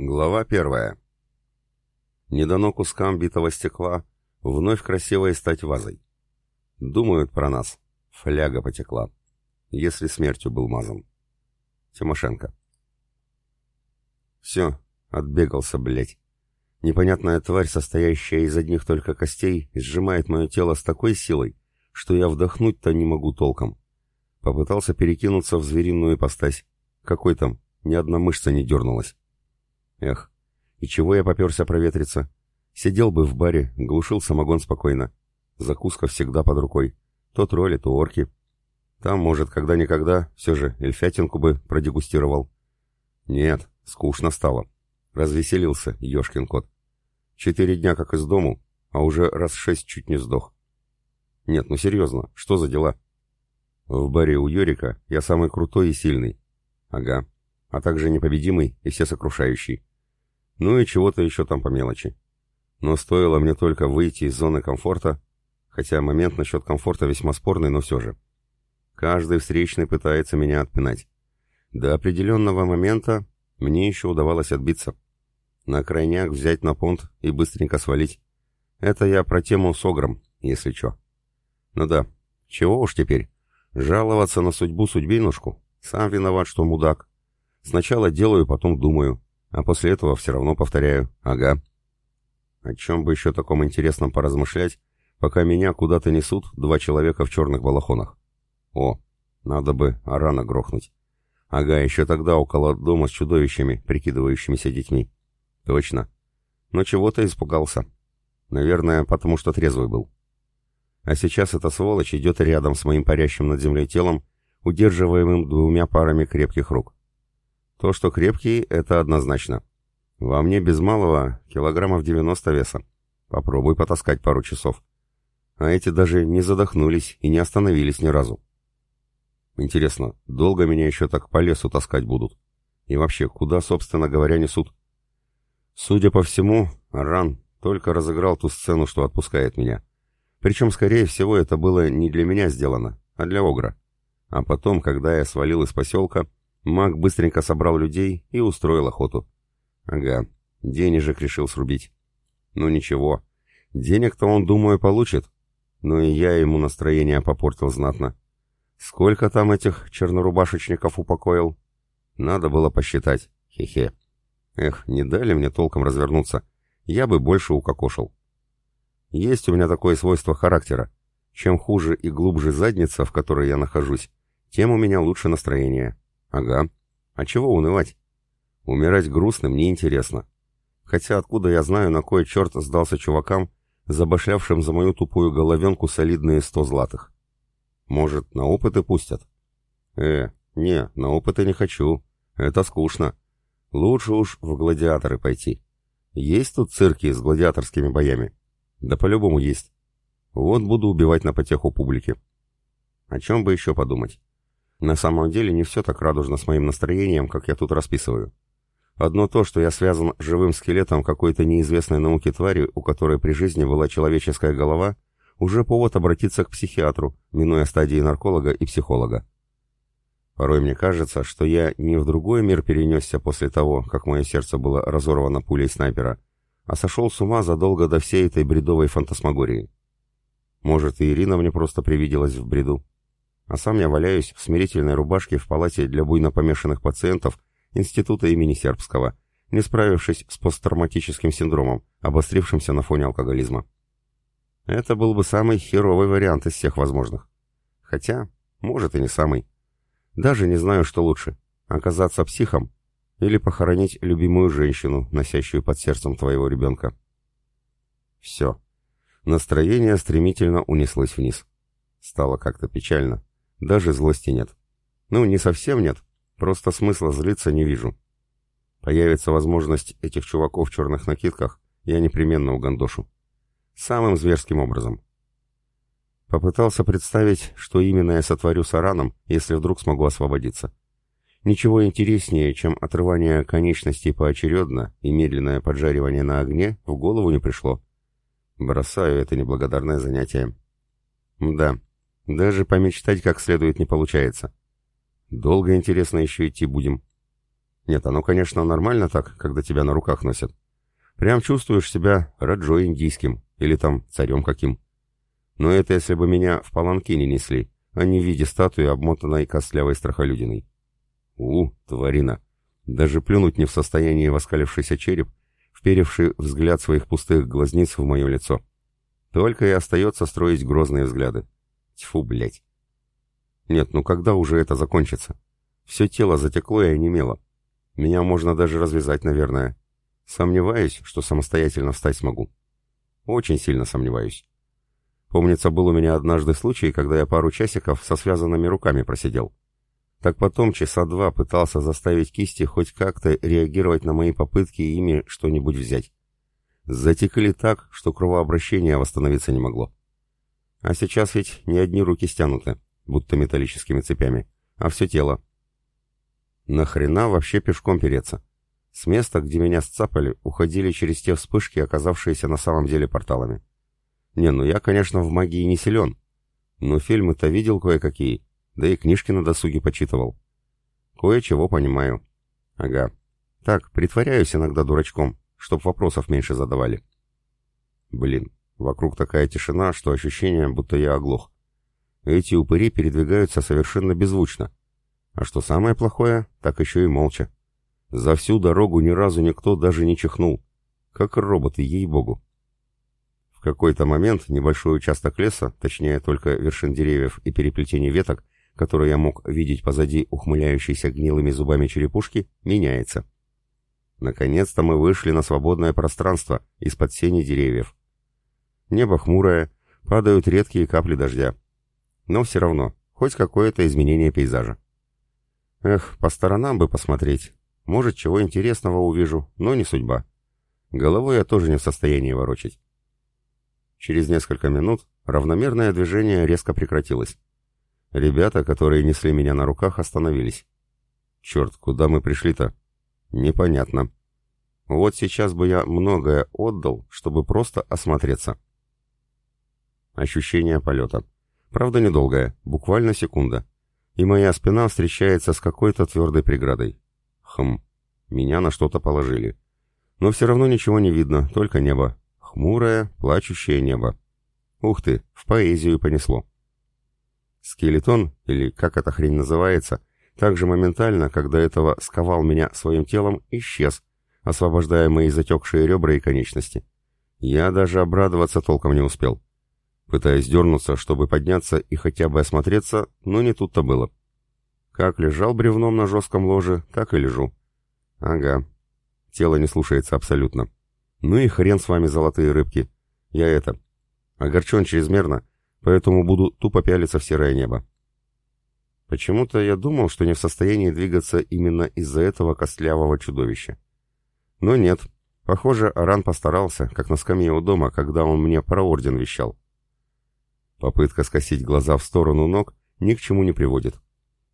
Глава первая. Не дано кускам битого стекла вновь красивой стать вазой. Думают про нас. Фляга потекла. Если смертью был мазан. Тимошенко. Все, отбегался, блядь. Непонятная тварь, состоящая из одних только костей, сжимает мое тело с такой силой, что я вдохнуть-то не могу толком. Попытался перекинуться в звериную ипостась. Какой там, ни одна мышца не дернулась. Эх, и чего я поперся проветриться? Сидел бы в баре, глушил самогон спокойно. Закуска всегда под рукой. То тролли, то орки. Там, может, когда-никогда, все же эльфятинку бы продегустировал. Нет, скучно стало. Развеселился, ешкин кот. Четыре дня как из дому, а уже раз шесть чуть не сдох. Нет, ну серьезно, что за дела? В баре у Йорика я самый крутой и сильный. Ага. А также непобедимый и всесокрушающий. Ну и чего-то еще там по мелочи. Но стоило мне только выйти из зоны комфорта, хотя момент насчет комфорта весьма спорный, но все же. Каждый встречный пытается меня отпинать. До определенного момента мне еще удавалось отбиться. На крайняк взять на понт и быстренько свалить. Это я про тему с Огром, если что. Ну да, чего уж теперь. Жаловаться на судьбу-судьбинушку. Сам виноват, что мудак. Сначала делаю, потом думаю. А после этого все равно повторяю «ага». О чем бы еще таком интересном поразмышлять, пока меня куда-то несут два человека в черных балахонах. О, надо бы Арана грохнуть. Ага, еще тогда около дома с чудовищами, прикидывающимися детьми. Точно. Но чего-то испугался. Наверное, потому что трезвый был. А сейчас эта сволочь идет рядом с моим парящим над землей телом, удерживаемым двумя парами крепких рук. То, что крепкий, это однозначно. Во мне без малого килограммов 90 веса. Попробуй потаскать пару часов. А эти даже не задохнулись и не остановились ни разу. Интересно, долго меня еще так по лесу таскать будут? И вообще, куда, собственно говоря, несут? Судя по всему, Ран только разыграл ту сцену, что отпускает меня. Причем, скорее всего, это было не для меня сделано, а для Огра. А потом, когда я свалил из поселка, Маг быстренько собрал людей и устроил охоту. Ага, денежек решил срубить. Ну ничего, денег-то он, думаю, получит. Ну и я ему настроение попортил знатно. Сколько там этих чернорубашечников упокоил? Надо было посчитать. Хе-хе. Эх, не дали мне толком развернуться. Я бы больше укокошил. Есть у меня такое свойство характера. Чем хуже и глубже задница, в которой я нахожусь, тем у меня лучше настроение. Ага. А чего унывать? Умирать грустным неинтересно. Хотя откуда я знаю, на кой черт сдался чувакам, забашлявшим за мою тупую головенку солидные сто златых? Может, на опыты пустят? Э, не, на опыты не хочу. Это скучно. Лучше уж в гладиаторы пойти. Есть тут цирки с гладиаторскими боями? Да по-любому есть. Вот буду убивать на потеху публики. О чем бы еще подумать? На самом деле не все так радужно с моим настроением, как я тут расписываю. Одно то, что я связан живым скелетом какой-то неизвестной науки твари, у которой при жизни была человеческая голова, уже повод обратиться к психиатру, минуя стадии нарколога и психолога. Порой мне кажется, что я не в другой мир перенесся после того, как мое сердце было разорвано пулей снайпера, а сошел с ума задолго до всей этой бредовой фантасмагории. Может, и Ирина мне просто привиделась в бреду а сам я валяюсь в смирительной рубашке в палате для буйно помешанных пациентов Института имени Сербского, не справившись с посттравматическим синдромом, обострившимся на фоне алкоголизма. Это был бы самый херовый вариант из всех возможных. Хотя, может и не самый. Даже не знаю, что лучше — оказаться психом или похоронить любимую женщину, носящую под сердцем твоего ребенка. Все. Настроение стремительно унеслось вниз. Стало как-то печально. Даже злости нет. Ну, не совсем нет, просто смысла злиться не вижу. Появится возможность этих чуваков в черных накидках, я непременно угандошу. Самым зверским образом. Попытался представить, что именно я сотворю с Араном, если вдруг смогу освободиться. Ничего интереснее, чем отрывание конечностей поочередно и медленное поджаривание на огне, в голову не пришло. Бросаю это неблагодарное занятие. Да, даже помечтать как следует не получается. Долго, интересно, еще идти будем. Нет, оно, конечно, нормально так, когда тебя на руках носят. Прям чувствуешь себя раджой индийским или там царем каким. Но это если бы меня в паланкине несли, а не в виде статуи, обмотанной костлявой страхолюдиной. У, тварина! Даже плюнуть не в состоянии воскалившийся череп, вперевший взгляд своих пустых глазниц в мое лицо. Только и остается строить грозные взгляды. Тьфу, блядь. Нет, ну когда уже это закончится? Все тело затекло и онемело. Меня можно даже развязать, наверное. Сомневаюсь, что самостоятельно встать смогу. Очень сильно сомневаюсь. Помнится, был у меня однажды случай, когда я пару часиков со связанными руками просидел. Так потом часа два пытался заставить кисти хоть как-то реагировать на мои попытки ими что-нибудь взять. Затекли так, что кровообращение восстановиться не могло. А сейчас ведь не одни руки стянуты, будто металлическими цепями, а все тело. Нахрена вообще пешком переться? С места, где меня сцапали, уходили через те вспышки, оказавшиеся на самом деле порталами. Не, ну я, конечно, в магии не силен, но фильмы-то видел кое-какие, да и книжки на досуге почитывал. Кое-чего понимаю. Ага. Так, притворяюсь иногда дурачком, чтоб вопросов меньше задавали. Блин, вокруг такая тишина, что ощущение, будто я оглох. Эти упыри передвигаются совершенно беззвучно. А что самое плохое, так еще и молча. За всю дорогу ни разу никто даже не чихнул. Как роботы, ей-богу. В какой-то момент небольшой участок леса, точнее только вершин деревьев и переплетений веток, который я мог видеть позади ухмыляющейся гнилыми зубами черепушки, меняется. Наконец-то мы вышли на свободное пространство из-под сени деревьев. Небо хмурое, падают редкие капли дождя. Но все равно, хоть какое-то изменение пейзажа. Эх, по сторонам бы посмотреть. Может, чего интересного увижу, но не судьба. Головой я тоже не в состоянии ворочать. Через несколько минут равномерное движение резко прекратилось. Ребята, которые несли меня на руках, остановились. Черт, куда мы пришли-то? Непонятно. Вот сейчас бы я многое отдал, чтобы просто осмотреться. Ощущение полета. Правда, недолгое, буквально секунда. И моя спина встречается с какой-то твердой преградой. Хм, меня на что-то положили. Но все равно ничего не видно, только небо. Хмурое, плачущее небо. Ух ты, в поэзию понесло. Скелетон, или как эта хрень называется, также моментально, когда этого сковал меня своим телом, исчез, освобождая мои затекшие ребра и конечности. Я даже обрадоваться толком не успел. Пытаясь дернуться, чтобы подняться и хотя бы осмотреться, но не тут-то было. Как лежал бревном на жестком ложе, так и лежу. Ага. Тело не слушается абсолютно. Ну и хрен с вами, золотые рыбки. Я это... Огорчен чрезмерно, поэтому буду тупо пялиться в серое небо. Почему-то я думал, что не в состоянии двигаться именно из-за этого костлявого чудовища. Но нет. Похоже, Аран постарался, как на скамье у дома, когда он мне про орден вещал. Попытка скосить глаза в сторону ног ни к чему не приводит.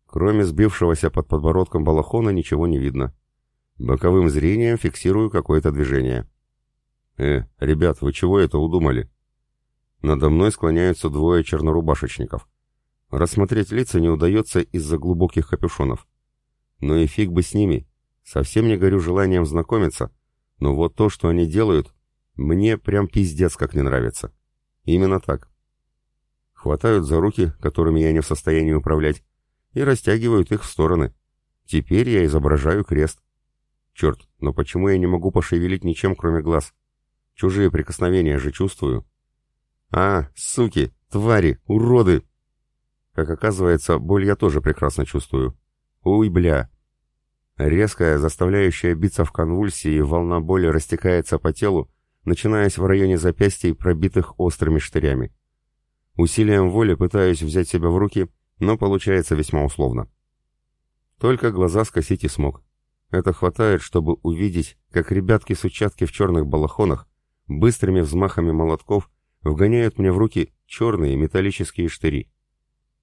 Кроме сбившегося под подбородком балахона ничего не видно. Боковым зрением фиксирую какое-то движение. «Э, ребят, вы чего это удумали?» Надо мной склоняются двое чернорубашечников. Рассмотреть лица не удается из-за глубоких капюшонов. Но и фиг бы с ними. Совсем не горю желанием знакомиться. Но вот то, что они делают, мне прям пиздец как не нравится. Именно так. Хватают за руки, которыми я не в состоянии управлять, и растягивают их в стороны. Теперь я изображаю крест. Черт, но почему я не могу пошевелить ничем, кроме глаз? Чужие прикосновения же чувствую. А, суки, твари, уроды! Как оказывается, боль я тоже прекрасно чувствую. Уй, бля! Резкая, заставляющая биться в конвульсии, волна боли растекается по телу, начинаясь в районе запястий, пробитых острыми штырями. Усилием воли пытаюсь взять себя в руки, но получается весьма условно. Только глаза скосить и смог. Это хватает, чтобы увидеть, как ребятки с участки в черных балахонах быстрыми взмахами молотков вгоняют мне в руки черные металлические штыри.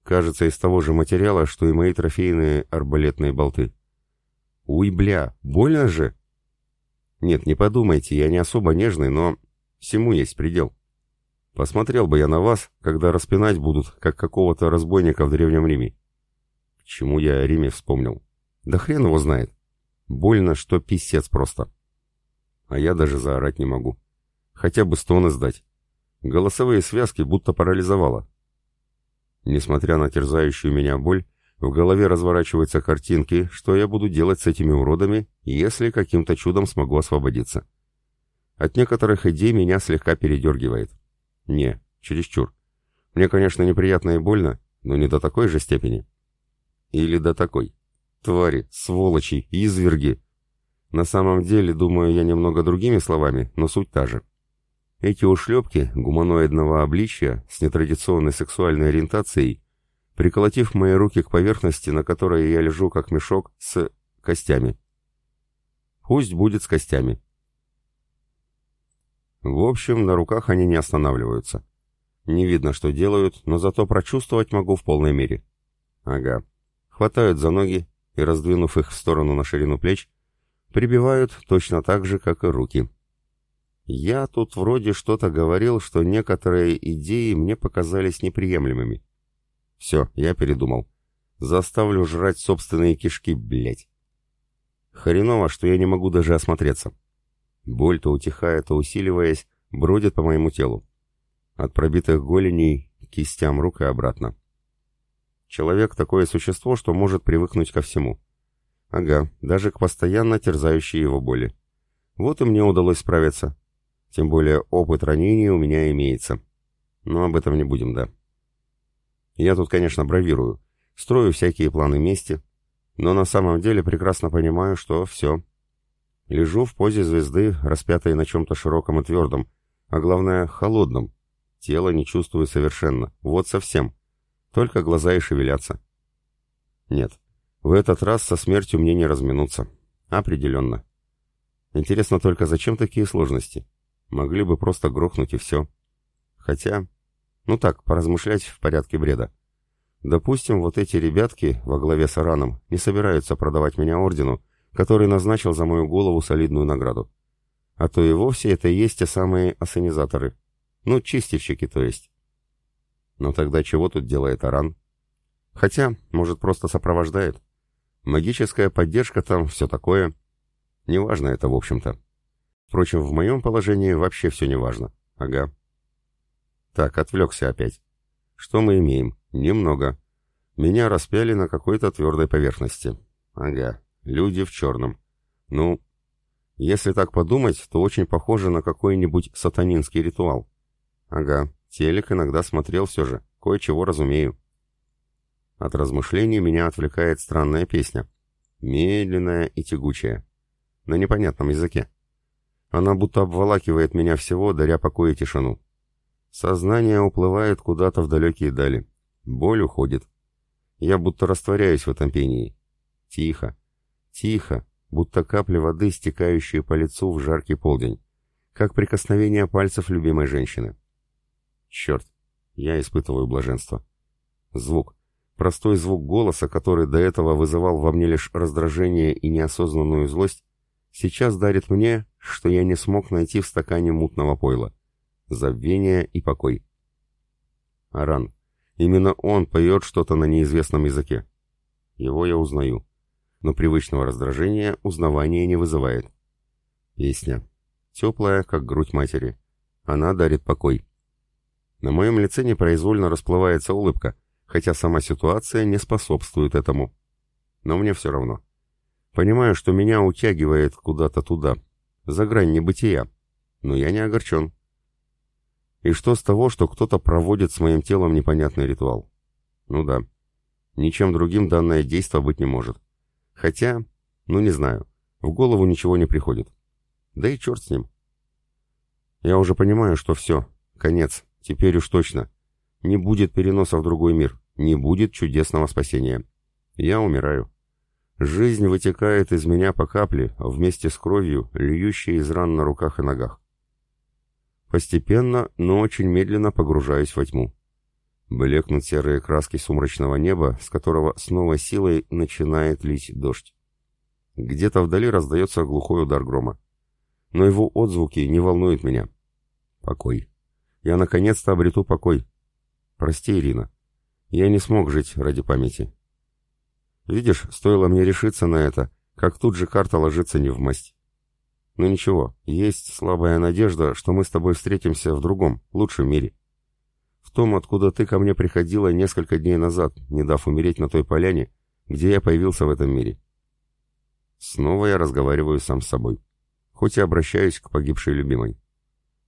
Кажется, из того же материала, что и мои трофейные арбалетные болты. Уй, бля, больно же? Нет, не подумайте, я не особо нежный, но всему есть предел. Посмотрел бы я на вас, когда распинать будут, как какого-то разбойника в Древнем Риме. Чему я о Риме вспомнил? Да хрен его знает. Больно, что писец просто. А я даже заорать не могу. Хотя бы стоны сдать. Голосовые связки будто парализовало. Несмотря на терзающую меня боль, в голове разворачиваются картинки, что я буду делать с этими уродами, если каким-то чудом смогу освободиться. От некоторых идей меня слегка передергивает. Не, чересчур. Мне, конечно, неприятно и больно, но не до такой же степени. Или до такой. Твари, сволочи, изверги. На самом деле, думаю я немного другими словами, но суть та же. Эти ушлепки гуманоидного обличия с нетрадиционной сексуальной ориентацией, приколотив мои руки к поверхности, на которой я лежу как мешок с костями. Пусть будет с костями. В общем, на руках они не останавливаются. Не видно, что делают, но зато прочувствовать могу в полной мере. Ага. Хватают за ноги и, раздвинув их в сторону на ширину плеч, прибивают точно так же, как и руки. Я тут вроде что-то говорил, что некоторые идеи мне показались неприемлемыми. Все, я передумал. Заставлю жрать собственные кишки, блять. Хреново, что я не могу даже осмотреться. Боль то утихая, то усиливаясь, бродит по моему телу. От пробитых голеней кистям рук и обратно. Человек такое существо, что может привыкнуть ко всему. Ага, даже к постоянно терзающей его боли. Вот и мне удалось справиться. Тем более опыт ранений у меня имеется. Но об этом не будем, да. Я тут, конечно, бравирую, строю всякие планы мести, но на самом деле прекрасно понимаю, что все. Лежу в позе звезды, распятой на чем-то широком и твердом, а главное, холодном. Тело не чувствую совершенно, вот совсем. Только глаза и шевелятся. Нет, в этот раз со смертью мне не разминуться. Определенно. Интересно только, зачем такие сложности? Могли бы просто грохнуть и все. Хотя, ну так, поразмышлять в порядке бреда. Допустим, вот эти ребятки во главе с Араном не собираются продавать меня ордену, который назначил за мою голову солидную награду. А то и вовсе это и есть те самые ассенизаторы. Ну, чистильщики, то есть. Но тогда чего тут делает Аран? Хотя, может, просто сопровождает. Магическая поддержка там, все такое. Неважно это, в общем-то. Впрочем, в моем положении вообще все не важно. Ага. Так, отвлекся опять. Что мы имеем? Немного. Меня распяли на какой-то твердой поверхности. Ага. Люди в черном. Ну, если так подумать, то очень похоже на какой-нибудь сатанинский ритуал. Ага, телек иногда смотрел все же, кое-чего разумею. От размышлений меня отвлекает странная песня. Медленная и тягучая. На непонятном языке. Она будто обволакивает меня всего, даря покой и тишину. Сознание уплывает куда-то в далекие дали. Боль уходит. Я будто растворяюсь в этом пении. Тихо, тихо, будто капли воды, стекающие по лицу в жаркий полдень. Как прикосновение пальцев любимой женщины. Черт, я испытываю блаженство. Звук. Простой звук голоса, который до этого вызывал во мне лишь раздражение и неосознанную злость, сейчас дарит мне, что я не смог найти в стакане мутного пойла. Забвение и покой. Аран. Именно он поет что-то на неизвестном языке. Его я узнаю. Но привычного раздражения узнавание не вызывает. Песня. Теплая, как грудь матери. Она дарит покой. На моем лице непроизвольно расплывается улыбка, хотя сама ситуация не способствует этому. Но мне все равно. Понимаю, что меня утягивает куда-то туда, за грань небытия, но я не огорчен. И что с того, что кто-то проводит с моим телом непонятный ритуал? Ну да, ничем другим данное действо быть не может. Хотя, ну не знаю, в голову ничего не приходит. Да и черт с ним. Я уже понимаю, что все, конец, теперь уж точно. Не будет переноса в другой мир, не будет чудесного спасения. Я умираю. Жизнь вытекает из меня по капле, вместе с кровью, льющей из ран на руках и ногах. Постепенно, но очень медленно погружаюсь во тьму. Блекнут серые краски сумрачного неба, с которого с новой силой начинает лить дождь. Где-то вдали раздается глухой удар грома. Но его отзвуки не волнуют меня. Покой. Я наконец-то обрету покой. Прости, Ирина. Я не смог жить ради памяти. Видишь, стоило мне решиться на это, как тут же карта ложится не в масть. Но ничего, есть слабая надежда, что мы с тобой встретимся в другом, лучшем мире. В том, откуда ты ко мне приходила несколько дней назад, не дав умереть на той поляне, где я появился в этом мире. Снова я разговариваю сам с собой, хоть и обращаюсь к погибшей любимой.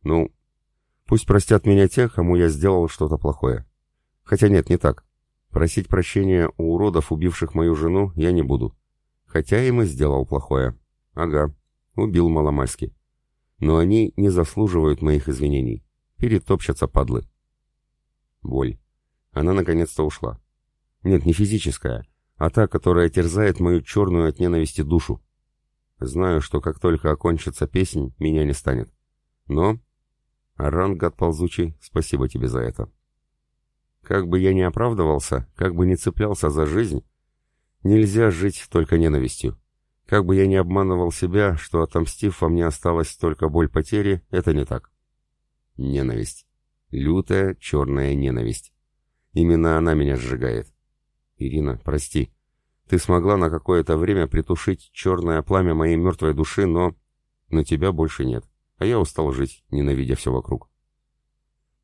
Ну, пусть простят меня те, кому я сделал что-то плохое. Хотя нет, не так. Просить прощения у уродов, убивших мою жену, я не буду. Хотя им и сделал плохое. Ага, убил маломальски. Но они не заслуживают моих извинений. Перетопчатся падлы. Боль. Она наконец-то ушла. Нет, не физическая, а та, которая терзает мою черную от ненависти душу. Знаю, что как только окончится песнь, меня не станет. Но... Аран, гад ползучий, спасибо тебе за это. Как бы я ни оправдывался, как бы ни цеплялся за жизнь, нельзя жить только ненавистью. Как бы я ни обманывал себя, что отомстив во мне осталась только боль потери, это не так. Ненависть. Лютая черная ненависть. Именно она меня сжигает. Ирина, прости. Ты смогла на какое-то время притушить черное пламя моей мертвой души, но... Но тебя больше нет. А я устал жить, ненавидя все вокруг.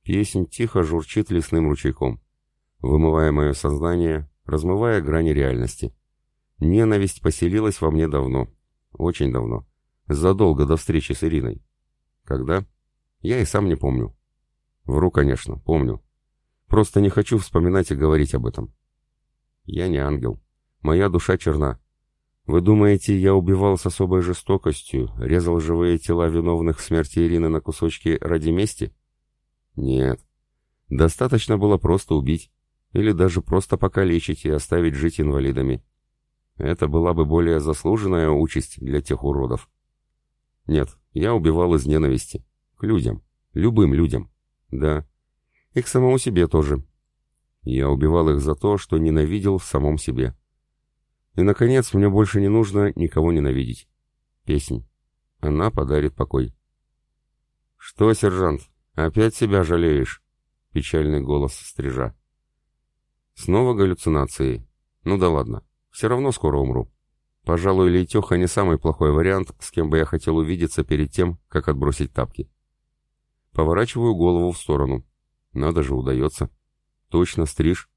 Песнь тихо журчит лесным ручейком, вымывая мое сознание, размывая грани реальности. Ненависть поселилась во мне давно, очень давно, задолго до встречи с Ириной. Когда? Я и сам не помню. Вру, конечно, помню. Просто не хочу вспоминать и говорить об этом. Я не ангел. Моя душа черна. Вы думаете, я убивал с особой жестокостью, резал живые тела виновных в смерти Ирины на кусочки ради мести? Нет. Достаточно было просто убить. Или даже просто покалечить и оставить жить инвалидами. Это была бы более заслуженная участь для тех уродов. Нет, я убивал из ненависти. К людям. Любым людям. Да. И к самому себе тоже. Я убивал их за то, что ненавидел в самом себе. И, наконец, мне больше не нужно никого ненавидеть. Песнь. Она подарит покой. «Что, сержант, опять себя жалеешь?» Печальный голос стрижа. Снова галлюцинации. Ну да ладно, все равно скоро умру. Пожалуй, Лейтеха не самый плохой вариант, с кем бы я хотел увидеться перед тем, как отбросить тапки. Поворачиваю голову в сторону. Надо же, удается. Точно, стриж.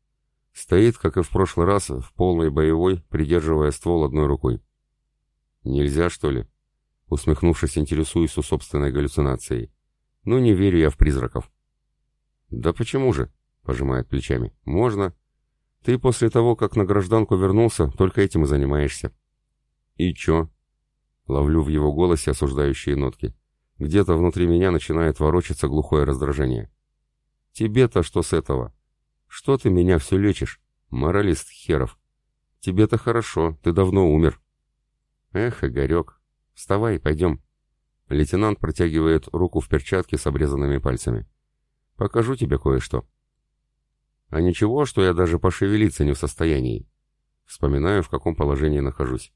Стоит, как и в прошлый раз, в полной боевой, придерживая ствол одной рукой. Нельзя, что ли? Усмехнувшись, интересуюсь у собственной галлюцинацией. Ну, не верю я в призраков. Да почему же? Пожимает плечами. Можно. Ты после того, как на гражданку вернулся, только этим и занимаешься. И чё? Ловлю в его голосе осуждающие нотки. Где-то внутри меня начинает ворочаться глухое раздражение. Тебе-то что с этого? Что ты меня все лечишь? Моралист херов. Тебе-то хорошо, ты давно умер. Эх, Игорек, вставай, пойдем. Лейтенант протягивает руку в перчатке с обрезанными пальцами. Покажу тебе кое-что. А ничего, что я даже пошевелиться не в состоянии. Вспоминаю, в каком положении нахожусь.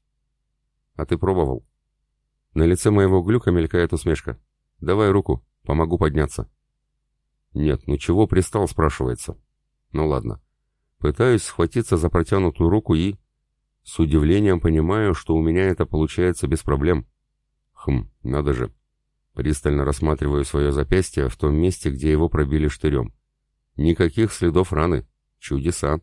А ты пробовал? На лице моего глюка мелькает усмешка. Давай руку, помогу подняться. Нет, ну чего пристал, спрашивается. Ну ладно. Пытаюсь схватиться за протянутую руку и... С удивлением понимаю, что у меня это получается без проблем. Хм, надо же. Пристально рассматриваю свое запястье в том месте, где его пробили штырем. Никаких следов раны. Чудеса.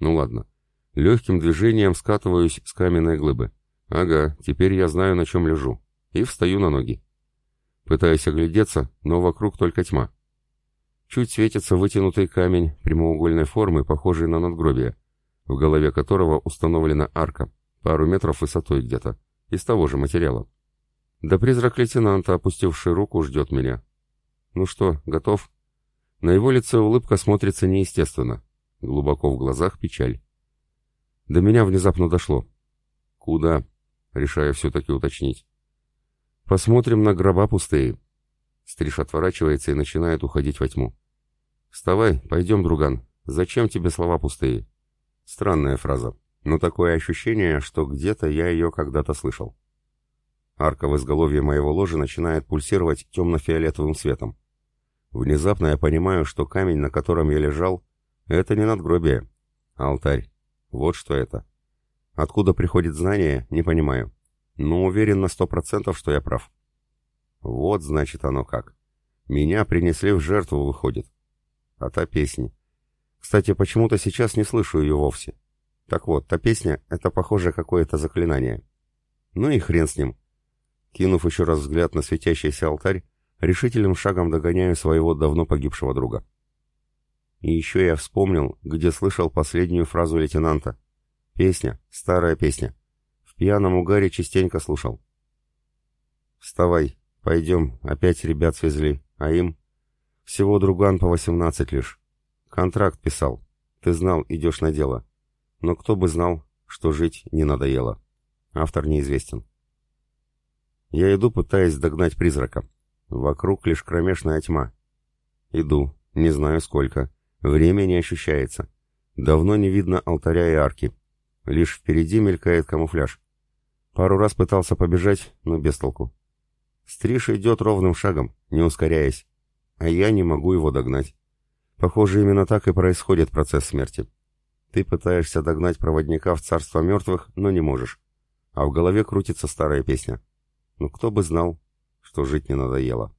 Ну ладно. Легким движением скатываюсь с каменной глыбы. Ага, теперь я знаю, на чем лежу. И встаю на ноги. Пытаюсь оглядеться, но вокруг только тьма. Чуть светится вытянутый камень прямоугольной формы, похожий на надгробие, в голове которого установлена арка, пару метров высотой где-то, из того же материала. Да призрак лейтенанта, опустивший руку, ждет меня. Ну что, готов? На его лице улыбка смотрится неестественно. Глубоко в глазах печаль. До меня внезапно дошло. Куда? Решаю все-таки уточнить. Посмотрим на гроба пустые. Стриж отворачивается и начинает уходить во тьму. «Вставай, пойдем, друган. Зачем тебе слова пустые?» Странная фраза, но такое ощущение, что где-то я ее когда-то слышал. Арка в изголовье моего ложа начинает пульсировать темно-фиолетовым светом. Внезапно я понимаю, что камень, на котором я лежал, это не надгробие, а алтарь. Вот что это. Откуда приходит знание, не понимаю. Но уверен на сто процентов, что я прав. Вот, значит, оно как. Меня принесли в жертву, выходит. А та песня. Кстати, почему-то сейчас не слышу ее вовсе. Так вот, та песня — это, похоже, какое-то заклинание. Ну и хрен с ним. Кинув еще раз взгляд на светящийся алтарь, решительным шагом догоняю своего давно погибшего друга. И еще я вспомнил, где слышал последнюю фразу лейтенанта. Песня, старая песня. В пьяном угаре частенько слушал. «Вставай, пойдем, опять ребят свезли, а им...» «Всего друган по восемнадцать лишь. Контракт писал. Ты знал, идешь на дело. Но кто бы знал, что жить не надоело. Автор неизвестен. Я иду, пытаясь догнать призрака. Вокруг лишь кромешная тьма. Иду, не знаю сколько. Время не ощущается. Давно не видно алтаря и арки. Лишь впереди мелькает камуфляж. Пару раз пытался побежать, но без толку. Стриж идет ровным шагом, не ускоряясь, а я не могу его догнать. Похоже, именно так и происходит процесс смерти. Ты пытаешься догнать проводника в царство мертвых, но не можешь. А в голове крутится старая песня. Ну кто бы знал, что жить не надоело.